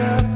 Yeah.